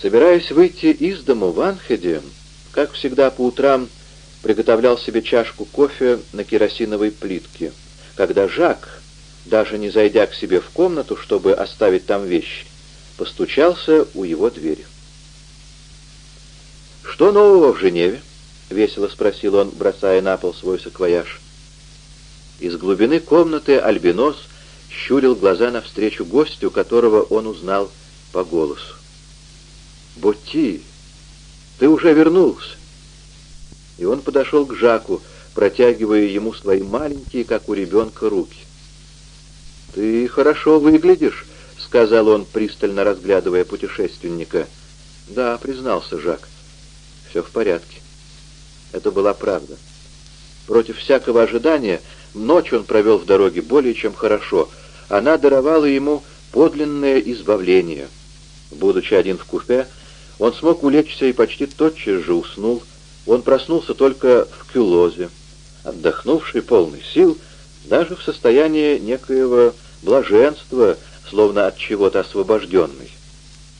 Собираясь выйти из дому в Анхеде, как всегда по утрам приготовлял себе чашку кофе на керосиновой плитке, когда Жак, даже не зайдя к себе в комнату, чтобы оставить там вещи, постучался у его двери. «Что нового в Женеве?» — весело спросил он, бросая на пол свой саквояж. Из глубины комнаты Альбинос щурил глаза навстречу гостю, которого он узнал по голосу. «Ботти, ты уже вернулся!» И он подошел к Жаку, протягивая ему свои маленькие, как у ребенка, руки. «Ты хорошо выглядишь», — сказал он, пристально разглядывая путешественника. «Да», — признался Жак, — «все в порядке». Это была правда. Против всякого ожидания ночь он провел в дороге более чем хорошо. Она даровала ему подлинное избавление. Будучи один в купе, он смог улечься и почти тотчас же уснул. Он проснулся только в кюлозе, отдохнувший, полный сил, даже в состоянии некоего блаженства, словно от чего-то освобожденный.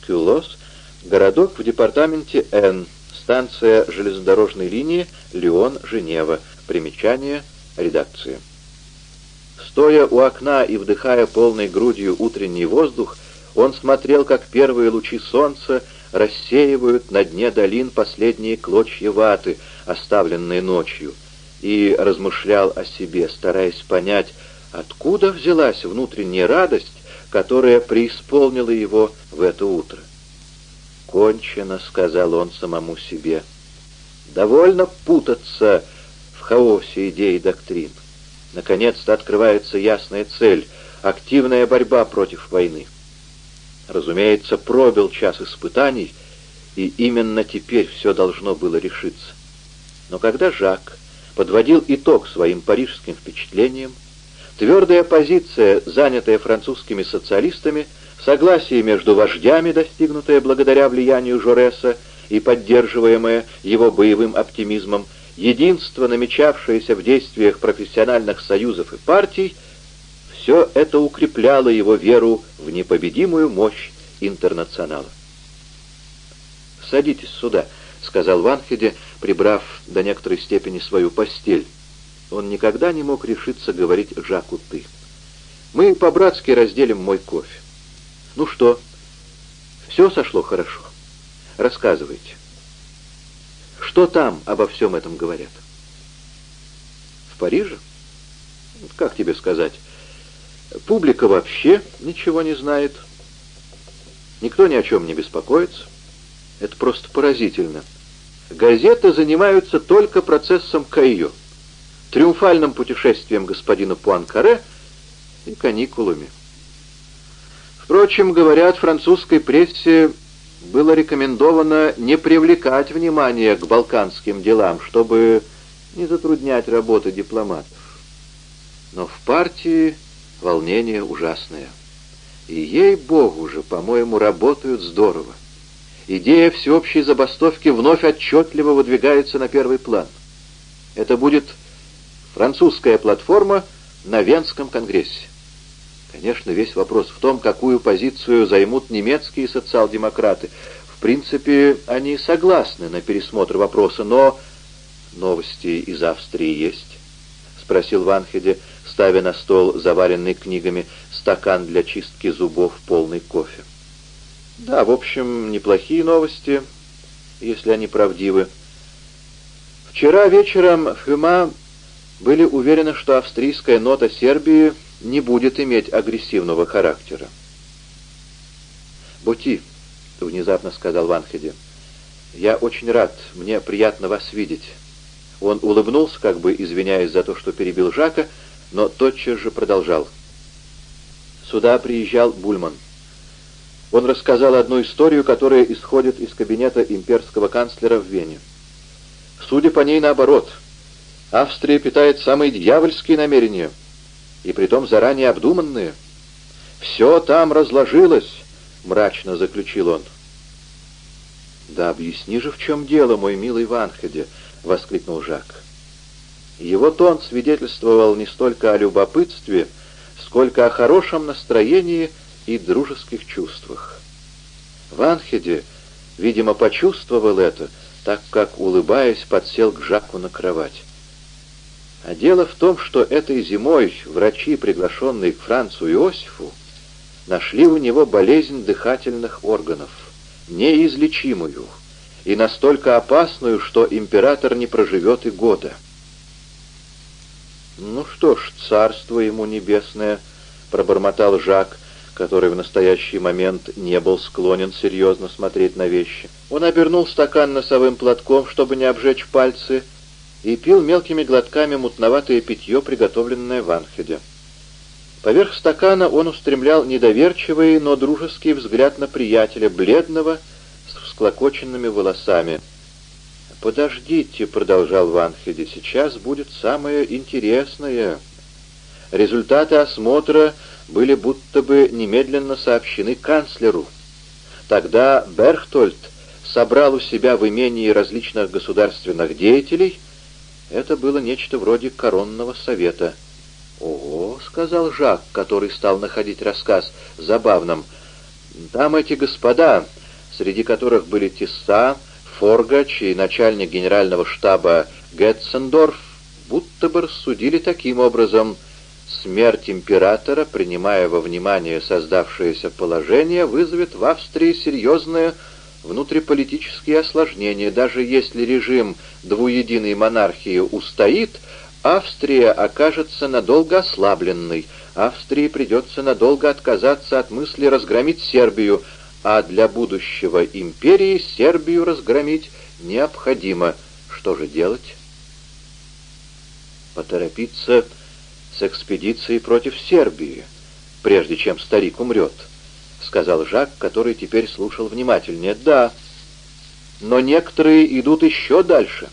Кюлоз — городок в департаменте Н, станция железнодорожной линии Лион-Женева. Примечание редакции. Стоя у окна и вдыхая полной грудью утренний воздух, он смотрел, как первые лучи солнца рассеивают на дне долин последние клочья ваты, оставленные ночью, и размышлял о себе, стараясь понять, откуда взялась внутренняя радость, которая преисполнила его в это утро. «Кончено», — сказал он самому себе. «Довольно путаться в хаосе идей и доктрин. Наконец-то открывается ясная цель — активная борьба против войны». Разумеется, пробил час испытаний, и именно теперь все должно было решиться. Но когда Жак подводил итог своим парижским впечатлениям, твердая позиция, занятая французскими социалистами, согласие между вождями, достигнутое благодаря влиянию Жореса и поддерживаемое его боевым оптимизмом, единство, намечавшееся в действиях профессиональных союзов и партий — все это укрепляло его веру в непобедимую мощь интернационала. «Садитесь сюда», — сказал Ванхеде, прибрав до некоторой степени свою постель. Он никогда не мог решиться говорить Жаку «ты». «Мы по-братски разделим мой кофе». «Ну что, все сошло хорошо? Рассказывайте». «Что там обо всем этом говорят?» «В Париже?» «Как тебе сказать?» Публика вообще ничего не знает. Никто ни о чем не беспокоится. Это просто поразительно. Газеты занимаются только процессом Кайо, триумфальным путешествием господина Пуанкаре и каникулами. Впрочем, говорят, французской прессе было рекомендовано не привлекать внимание к балканским делам, чтобы не затруднять работу дипломатов. Но в партии волнение ужасное. И ей-богу же, по-моему, работают здорово. Идея всеобщей забастовки вновь отчетливо выдвигается на первый план. Это будет французская платформа на Венском конгрессе. Конечно, весь вопрос в том, какую позицию займут немецкие социал-демократы. В принципе, они согласны на пересмотр вопроса, но... «Новости из Австрии есть?» — спросил Ванхеде, ставя на стол заваленный книгами стакан для чистки зубов полный кофе. Да, в общем, неплохие новости, если они правдивы. Вчера вечером Фюма были уверены, что австрийская нота Сербии не будет иметь агрессивного характера. «Бути», — внезапно сказал Ванхеде, — «я очень рад, мне приятно вас видеть». Он улыбнулся, как бы извиняясь за то, что перебил Жака, — но тотчас же продолжал. Сюда приезжал Бульман. Он рассказал одну историю, которая исходит из кабинета имперского канцлера в Вене. Судя по ней наоборот, Австрия питает самые дьявольские намерения, и притом заранее обдуманные. «Все там разложилось», — мрачно заключил он. «Да объясни же, в чем дело, мой милый Ванхеде», — воскликнул Жак. Его тон свидетельствовал не столько о любопытстве, сколько о хорошем настроении и дружеских чувствах. В Анхеде видимо, почувствовал это, так как, улыбаясь, подсел к Жаку на кровать. А дело в том, что этой зимой врачи, приглашенные к Францу Иосифу, нашли у него болезнь дыхательных органов, неизлечимую и настолько опасную, что император не проживет и года. «Ну что ж, царство ему небесное», — пробормотал Жак, который в настоящий момент не был склонен серьезно смотреть на вещи. Он обернул стакан носовым платком, чтобы не обжечь пальцы, и пил мелкими глотками мутноватое питье, приготовленное в Анхеде. Поверх стакана он устремлял недоверчивый, но дружеский взгляд на приятеля, бледного, с всклокоченными волосами — «Подождите», — продолжал Ванхеде, — «сейчас будет самое интересное». Результаты осмотра были будто бы немедленно сообщены канцлеру. Тогда Берхтольд собрал у себя в имении различных государственных деятелей. Это было нечто вроде коронного совета. «Ого», — сказал Жак, который стал находить рассказ забавным, — «там эти господа, среди которых были Тесса, Форгач и начальник генерального штаба Гетцендорф будто бы рассудили таким образом смерть императора, принимая во внимание создавшееся положение, вызовет в Австрии серьезные внутриполитические осложнения. Даже если режим двуединой монархии устоит, Австрия окажется надолго ослабленной. Австрии придется надолго отказаться от мысли разгромить Сербию, а для будущего империи Сербию разгромить необходимо. Что же делать? Поторопиться с экспедицией против Сербии, прежде чем старик умрет, — сказал Жак, который теперь слушал внимательнее. Да, но некоторые идут еще дальше.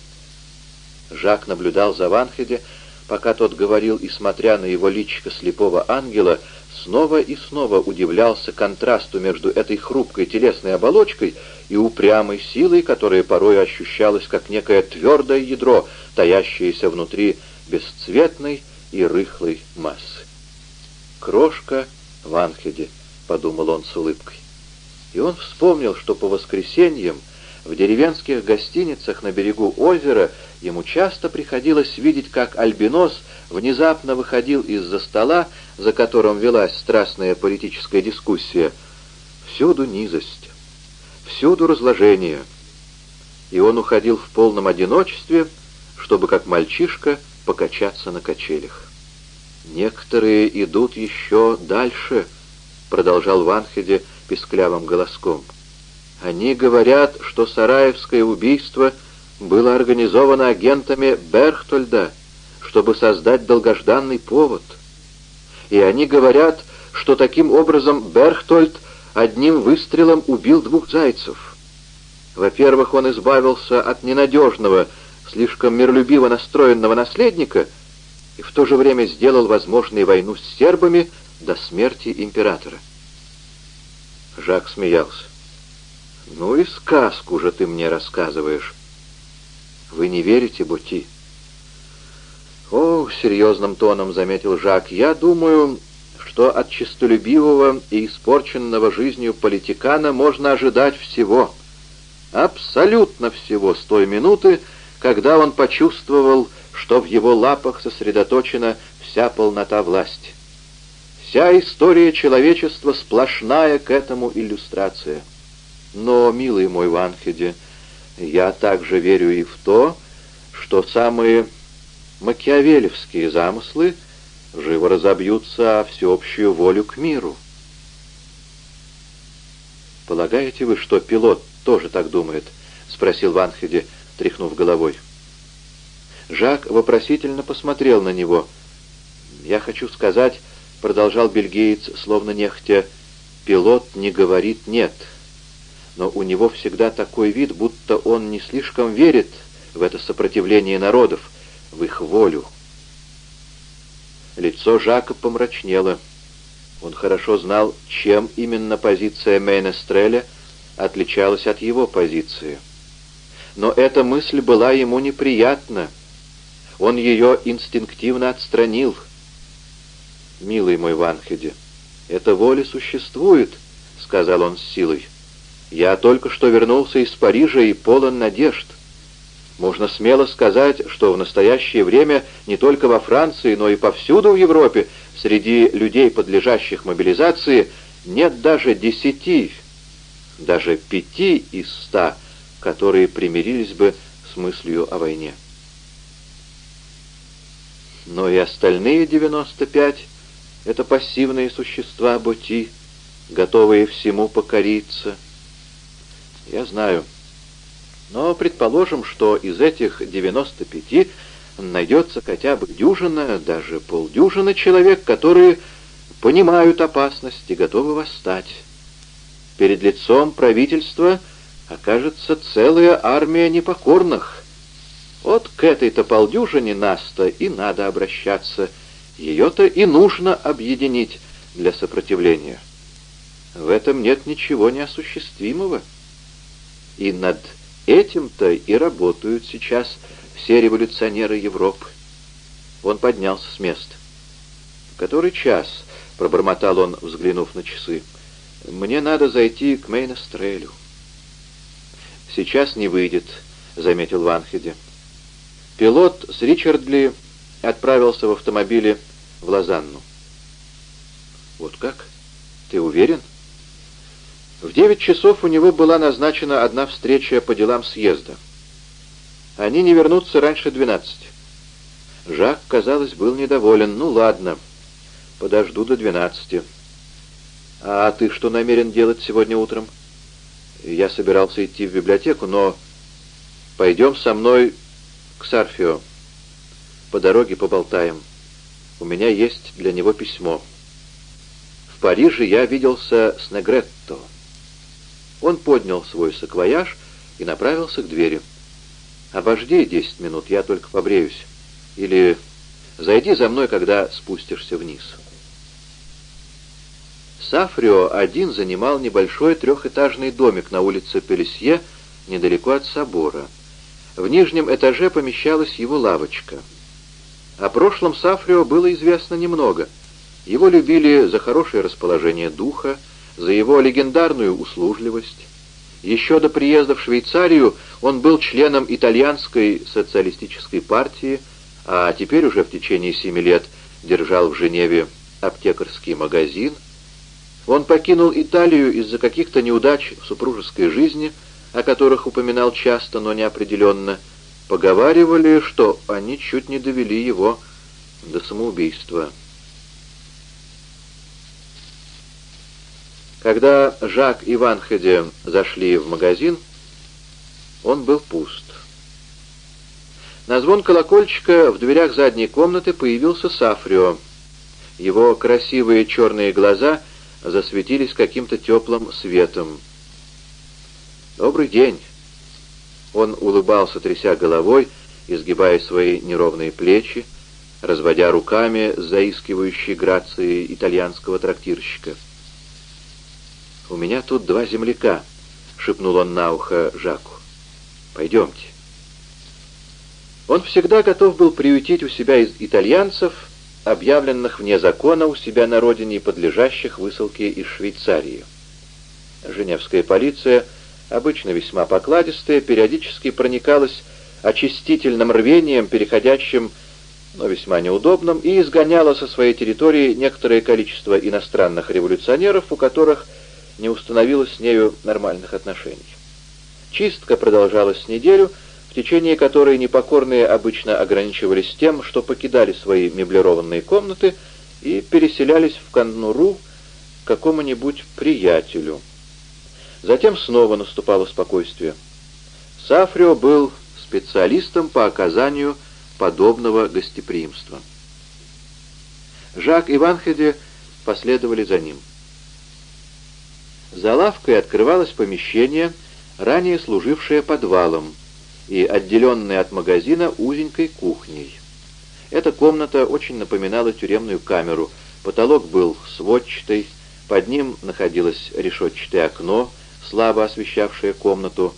Жак наблюдал за Ванхеде, пока тот говорил, и, смотря на его личико слепого ангела, — снова и снова удивлялся контрасту между этой хрупкой телесной оболочкой и упрямой силой, которая порой ощущалась как некое твердое ядро, таящееся внутри бесцветной и рыхлой массы. «Крошка в Анхеде», — подумал он с улыбкой. И он вспомнил, что по воскресеньям в деревенских гостиницах на берегу озера ему часто приходилось видеть, как альбинос внезапно выходил из-за стола, за которым велась страстная политическая дискуссия. Всюду низость, всюду разложение. И он уходил в полном одиночестве, чтобы, как мальчишка, покачаться на качелях. «Некоторые идут еще дальше», — продолжал Ванхеде песклявым голоском. Они говорят, что Сараевское убийство было организовано агентами Берхтольда, чтобы создать долгожданный повод. И они говорят, что таким образом Берхтольд одним выстрелом убил двух зайцев. Во-первых, он избавился от ненадежного, слишком миролюбиво настроенного наследника и в то же время сделал возможной войну с сербами до смерти императора. Жак смеялся. «Ну и сказку же ты мне рассказываешь». «Вы не верите, Бути?» «О, серьезным тоном заметил Жак, я думаю, что от честолюбивого и испорченного жизнью политикана можно ожидать всего, абсолютно всего с той минуты, когда он почувствовал, что в его лапах сосредоточена вся полнота власти. Вся история человечества сплошная к этому иллюстрация». Но, милый мой Ванхеде, я также верю и в то, что самые макиавелевские замыслы живо разобьются о всеобщую волю к миру. «Полагаете вы, что пилот тоже так думает?» — спросил Ванхеде, тряхнув головой. Жак вопросительно посмотрел на него. «Я хочу сказать», — продолжал бельгиец, словно нехотя, — «пилот не говорит «нет» но у него всегда такой вид, будто он не слишком верит в это сопротивление народов, в их волю. Лицо Жака помрачнело. Он хорошо знал, чем именно позиция Мейнестреля отличалась от его позиции. Но эта мысль была ему неприятна. Он ее инстинктивно отстранил. «Милый мой Ванхеде, эта воля существует», — сказал он с силой. Я только что вернулся из Парижа и полон надежд. Можно смело сказать, что в настоящее время не только во Франции, но и повсюду в Европе среди людей, подлежащих мобилизации, нет даже десяти, даже пяти из ста, которые примирились бы с мыслью о войне. Но и остальные 95 — это пассивные существа Боти, готовые всему покориться. Я знаю. Но предположим, что из этих 95 найдется хотя бы дюжина, даже полдюжины человек, которые понимают опасность и готовы восстать. Перед лицом правительства окажется целая армия непокорных. Вот к этой-то полдюжине нас-то и надо обращаться. Ее-то и нужно объединить для сопротивления. В этом нет ничего неосуществимого. И над этим-то и работают сейчас все революционеры Европы. Он поднялся с места. «Который час?» — пробормотал он, взглянув на часы. «Мне надо зайти к Мейнестрелю». «Сейчас не выйдет», — заметил Ванхеде. Пилот с Ричардли отправился в автомобиле в Лозанну. «Вот как? Ты уверен?» В девять часов у него была назначена одна встреча по делам съезда. Они не вернутся раньше двенадцати. Жак, казалось, был недоволен. «Ну ладно, подожду до двенадцати». «А ты что намерен делать сегодня утром?» «Я собирался идти в библиотеку, но...» «Пойдем со мной к Сарфио. По дороге поболтаем. У меня есть для него письмо. В Париже я виделся с Негретто». Он поднял свой саквояж и направился к двери. «Обожди десять минут, я только побреюсь. Или зайди за мной, когда спустишься вниз». Сафрио один занимал небольшой трехэтажный домик на улице Пелесье, недалеко от собора. В нижнем этаже помещалась его лавочка. О прошлом Сафрио было известно немного. Его любили за хорошее расположение духа, за его легендарную услужливость. Еще до приезда в Швейцарию он был членом итальянской социалистической партии, а теперь уже в течение семи лет держал в Женеве аптекарский магазин. Он покинул Италию из-за каких-то неудач в супружеской жизни, о которых упоминал часто, но неопределенно. Поговаривали, что они чуть не довели его до самоубийства. Когда Жак и Ванхеде зашли в магазин, он был пуст. На звон колокольчика в дверях задней комнаты появился Сафрио. Его красивые черные глаза засветились каким-то теплым светом. «Добрый день!» Он улыбался, тряся головой, изгибая свои неровные плечи, разводя руками с заискивающей грацией итальянского трактирщика. «У меня тут два земляка», — шепнул он на ухо Жаку. «Пойдемте». Он всегда готов был приютить у себя из итальянцев, объявленных вне закона у себя на родине и подлежащих высылке из Швейцарии. Женевская полиция, обычно весьма покладистая, периодически проникалась очистительным рвением, переходящим, но весьма неудобным, и изгоняла со своей территории некоторое количество иностранных революционеров, у которых не установилось с нею нормальных отношений. Чистка продолжалась неделю, в течение которой непокорные обычно ограничивались тем, что покидали свои меблированные комнаты и переселялись в Каннуру к какому-нибудь приятелю. Затем снова наступало спокойствие. Сафрио был специалистом по оказанию подобного гостеприимства. Жак и Ванхеде последовали за ним. За лавкой открывалось помещение, ранее служившее подвалом, и отделенное от магазина узенькой кухней. Эта комната очень напоминала тюремную камеру. Потолок был сводчатый, под ним находилось решетчатое окно, слабо освещавшее комнату,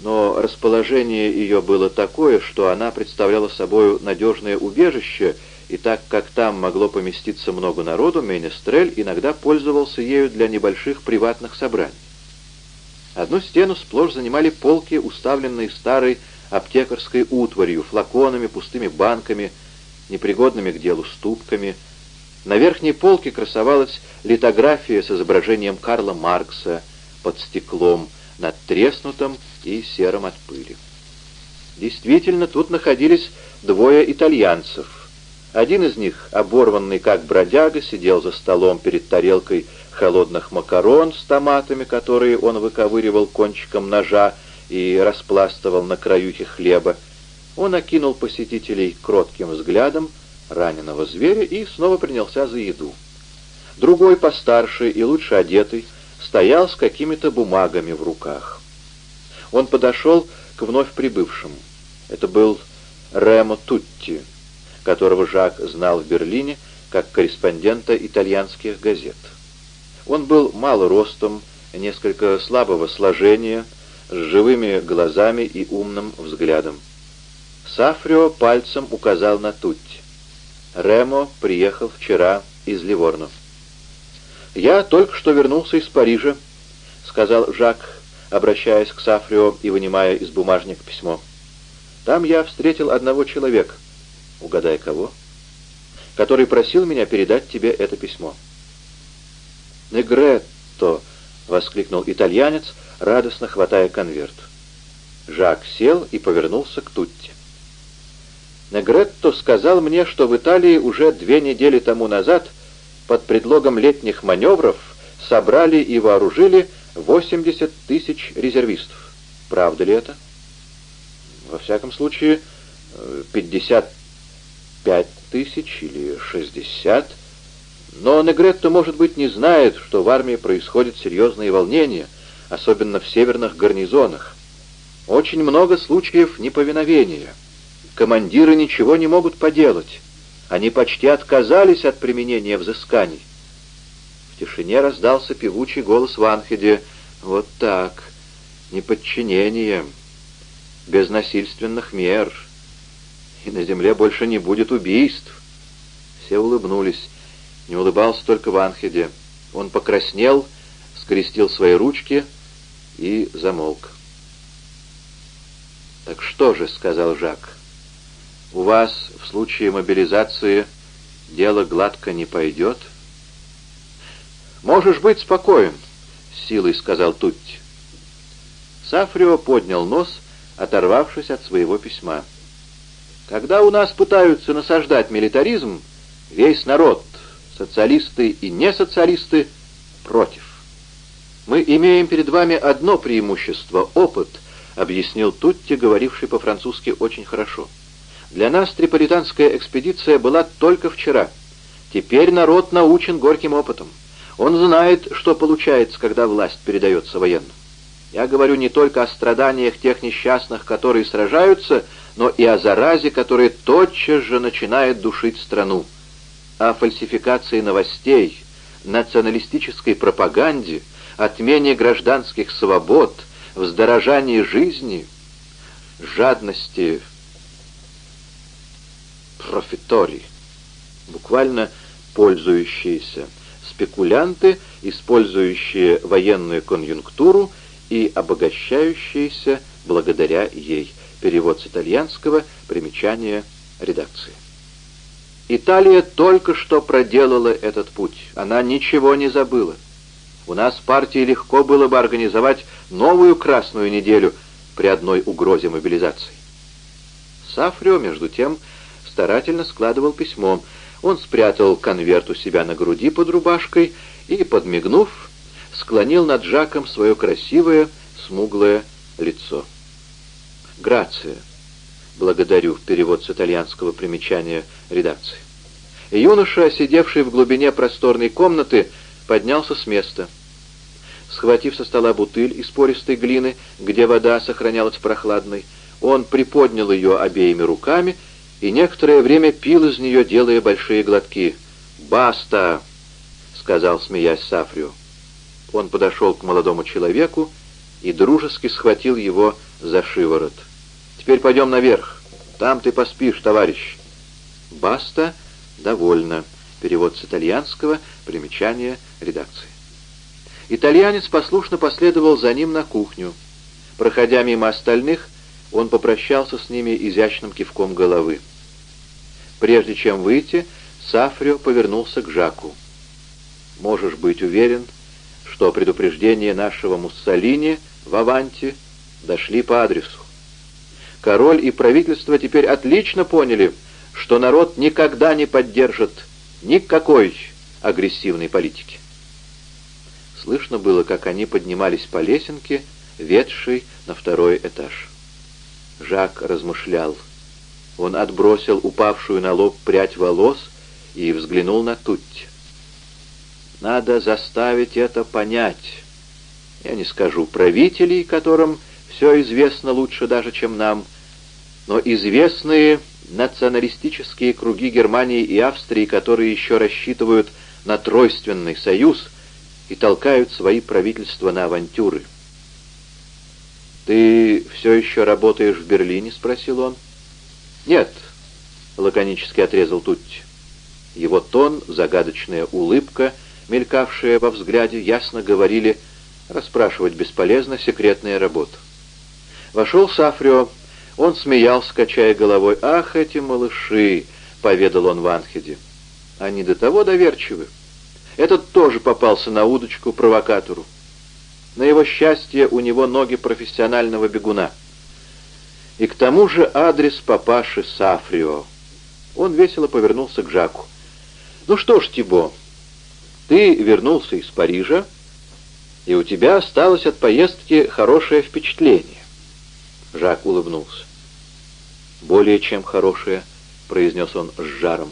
но расположение ее было такое, что она представляла собой надежное убежище — и так как там могло поместиться много народу, Менестрель иногда пользовался ею для небольших приватных собраний. Одну стену сплошь занимали полки, уставленные старой аптекарской утварью, флаконами, пустыми банками, непригодными к делу ступками. На верхней полке красовалась литография с изображением Карла Маркса под стеклом, надтреснутым и серым от пыли. Действительно, тут находились двое итальянцев. Один из них, оборванный как бродяга, сидел за столом перед тарелкой холодных макарон с томатами, которые он выковыривал кончиком ножа и распластывал на краюхе хлеба. Он окинул посетителей кротким взглядом раненого зверя и снова принялся за еду. Другой, постарше и лучше одетый, стоял с какими-то бумагами в руках. Он подошел к вновь прибывшему. Это был Ремо Тутти, которого Жак знал в Берлине как корреспондента итальянских газет. Он был мало ростом, несколько слабого сложения, с живыми глазами и умным взглядом. Сафрио пальцем указал на Тутти. Ремо приехал вчера из Ливорно. «Я только что вернулся из Парижа», — сказал Жак, обращаясь к Сафрио и вынимая из бумажника письмо. «Там я встретил одного человека. Угадай, кого?» который просил меня передать тебе это письмо. «Негретто!» — воскликнул итальянец, радостно хватая конверт. Жак сел и повернулся к Тутти. Негретто сказал мне, что в Италии уже две недели тому назад под предлогом летних маневров собрали и вооружили 80 тысяч резервистов. Правда ли это? Во всяком случае, 55 тысяч или 60 но Негретто, может быть, не знает, что в армии происходят серьезные волнения, особенно в северных гарнизонах. Очень много случаев неповиновения. Командиры ничего не могут поделать. Они почти отказались от применения взысканий. В тишине раздался певучий голос Ванхеде. «Вот так. Неподчинение. Без насильственных мер. И на земле больше не будет убийств». Все улыбнулись. Не улыбался только Ванхеде. Он покраснел, скрестил свои ручки и замолк. «Так что же», — сказал Жак, — «у вас в случае мобилизации дело гладко не пойдет?» «Можешь быть спокоен», — силой сказал Тутти. Сафрио поднял нос, оторвавшись от своего письма. «Когда у нас пытаются насаждать милитаризм, весь народ социалисты и несоциалисты против. Мы имеем перед вами одно преимущество — опыт, объяснил Тутти, говоривший по-французски очень хорошо. Для нас триполитанская экспедиция была только вчера. Теперь народ научен горьким опытом. Он знает, что получается, когда власть передается военным. Я говорю не только о страданиях тех несчастных, которые сражаются, но и о заразе, которая тотчас же начинает душить страну о фальсификации новостей, националистической пропаганде, отмене гражданских свобод, вздорожании жизни, жадности профитори, буквально пользующиеся, спекулянты, использующие военную конъюнктуру и обогащающиеся благодаря ей. Перевод с итальянского, примечание редакции. Италия только что проделала этот путь. Она ничего не забыла. У нас партии легко было бы организовать новую Красную неделю при одной угрозе мобилизации. Сафрио, между тем, старательно складывал письмо. Он спрятал конверт у себя на груди под рубашкой и, подмигнув, склонил над Жаком свое красивое, смуглое лицо. «Грация». Благодарю. Перевод с итальянского примечания редакции. Юноша, сидевший в глубине просторной комнаты, поднялся с места. Схватив со стола бутыль из пористой глины, где вода сохранялась прохладной, он приподнял ее обеими руками и некоторое время пил из нее, делая большие глотки. «Баста!» — сказал, смеясь Сафрио. Он подошел к молодому человеку и дружески схватил его за шиворот. Теперь пойдем наверх. Там ты поспишь, товарищ. Баста довольно. Перевод с итальянского, примечание редакции. Итальянец послушно последовал за ним на кухню. Проходя мимо остальных, он попрощался с ними изящным кивком головы. Прежде чем выйти, Сафрио повернулся к Жаку. «Можешь быть уверен, что предупреждения нашего Муссолини в Аванте дошли по адресу. Король и правительство теперь отлично поняли, что народ никогда не поддержит никакой агрессивной политики. Слышно было, как они поднимались по лесенке, ведшей на второй этаж. Жак размышлял. Он отбросил упавшую на лоб прядь волос и взглянул на Тутти. Надо заставить это понять. Я не скажу правителей, которым все известно лучше даже, чем нам, но известные националистические круги Германии и Австрии, которые еще рассчитывают на тройственный союз и толкают свои правительства на авантюры. «Ты все еще работаешь в Берлине?» — спросил он. «Нет», — лаконически отрезал Тутти. Его тон, загадочная улыбка, мелькавшая во взгляде, ясно говорили, расспрашивать бесполезно, секретная работа. Вошел Сафрио. Он смеялся, качая головой. «Ах, эти малыши!» — поведал он Ванхеде. «Они до того доверчивы. Этот тоже попался на удочку провокатору. На его счастье у него ноги профессионального бегуна. И к тому же адрес папаши Сафрио». Он весело повернулся к Жаку. «Ну что ж, Тибо, ты вернулся из Парижа, и у тебя осталось от поездки хорошее впечатление. Жак улыбнулся. «Более чем хорошее», — произнес он с жаром.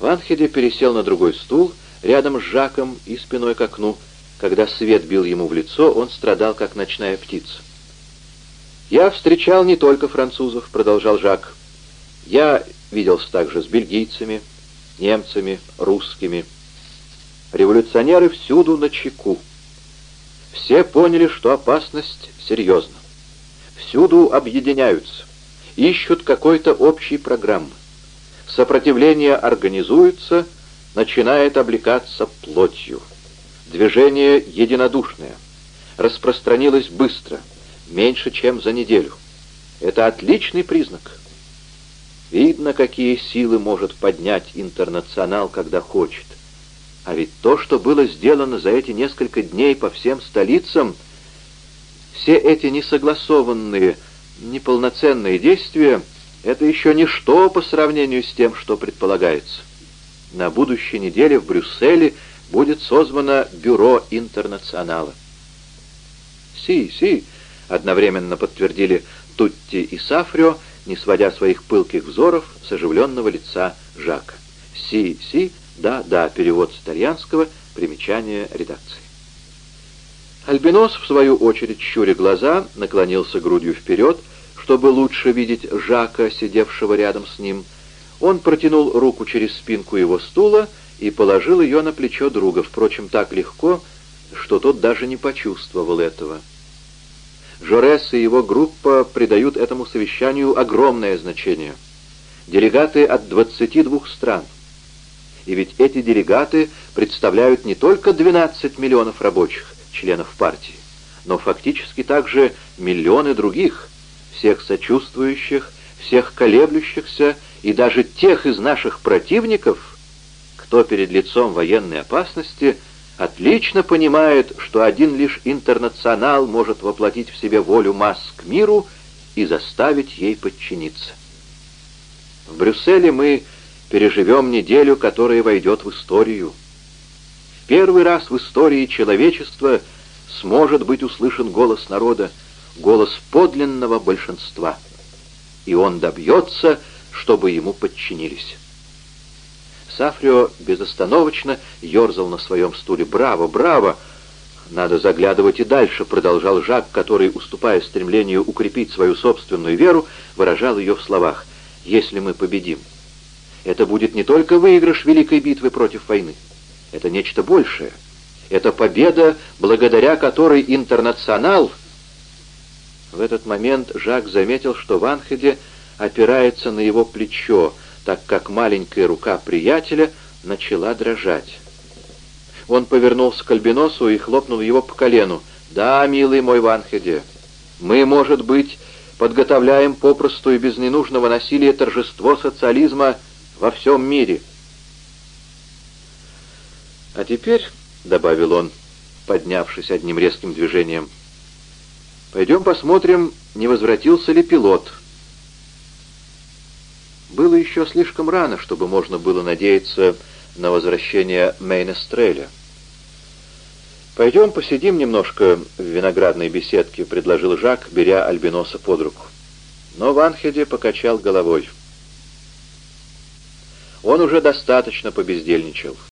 Ванхеде пересел на другой стул, рядом с Жаком и спиной к окну. Когда свет бил ему в лицо, он страдал, как ночная птица. «Я встречал не только французов», — продолжал Жак. «Я виделся также с бельгийцами, немцами, русскими. Революционеры всюду на чеку. Все поняли, что опасность серьезна всюду объединяются, ищут какой-то общей программы. Сопротивление организуется, начинает облекаться плотью. Движение единодушное. Распространилось быстро, меньше, чем за неделю. Это отличный признак. Видно, какие силы может поднять интернационал, когда хочет. А ведь то, что было сделано за эти несколько дней по всем столицам — все эти несогласованные, неполноценные действия — это еще ничто по сравнению с тем, что предполагается. На будущей неделе в Брюсселе будет созвано Бюро Интернационала. «Си, си», — одновременно подтвердили Тутти и Сафрио, не сводя своих пылких взоров с оживленного лица Жака. «Си, си», да, да, перевод с итальянского, примечание редакции. Альбинос, в свою очередь, щуря глаза, наклонился грудью вперед, чтобы лучше видеть Жака, сидевшего рядом с ним. Он протянул руку через спинку его стула и положил ее на плечо друга, впрочем, так легко, что тот даже не почувствовал этого. Жорес и его группа придают этому совещанию огромное значение. Делегаты от 22 стран. И ведь эти делегаты представляют не только 12 миллионов рабочих, членов партии, но фактически также миллионы других, всех сочувствующих, всех колеблющихся и даже тех из наших противников, кто перед лицом военной опасности отлично понимает, что один лишь интернационал может воплотить в себе волю масс к миру и заставить ей подчиниться. В Брюсселе мы переживем неделю, которая войдет в историю. Первый раз в истории человечества сможет быть услышан голос народа, голос подлинного большинства. И он добьется, чтобы ему подчинились. Сафрио безостановочно ерзал на своем стуле. «Браво, браво!» «Надо заглядывать и дальше», — продолжал Жак, который, уступая стремлению укрепить свою собственную веру, выражал ее в словах. «Если мы победим, это будет не только выигрыш великой битвы против войны, это нечто большее. Это победа, благодаря которой интернационал... В этот момент Жак заметил, что Ванхеде опирается на его плечо, так как маленькая рука приятеля начала дрожать. Он повернулся к Альбиносу и хлопнул его по колену. «Да, милый мой Ванхеде, мы, может быть, подготовляем попросту и без ненужного насилия торжество социализма во всем мире». «А теперь», — добавил он, поднявшись одним резким движением, — «пойдем посмотрим, не возвратился ли пилот». Было еще слишком рано, чтобы можно было надеяться на возвращение Мейнестреля. «Пойдем посидим немножко в виноградной беседке», — предложил Жак, беря Альбиноса под руку. Но Ванхеде покачал головой. Он уже достаточно побездельничал.